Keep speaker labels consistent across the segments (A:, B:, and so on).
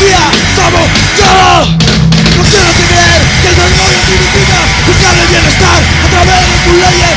A: energía somos No quiero tener que el demonio significa buscar el bienestar a través de sus leyes.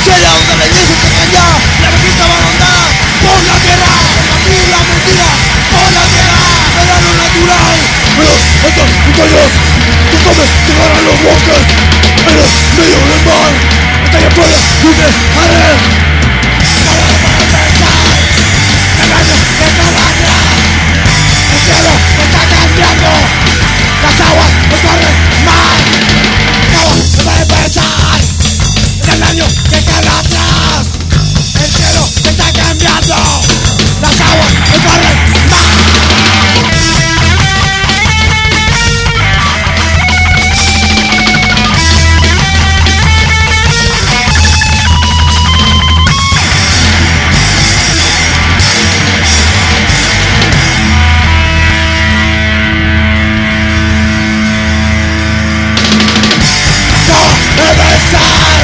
A: Quisiera una belleza pequeña, la conquista balonda por la tierra, combatir la mentira por la tierra, verano natural. Eres estos montañas que comes te ganan los bosques, eres medio del mar, batalla playa, libre, arres. time.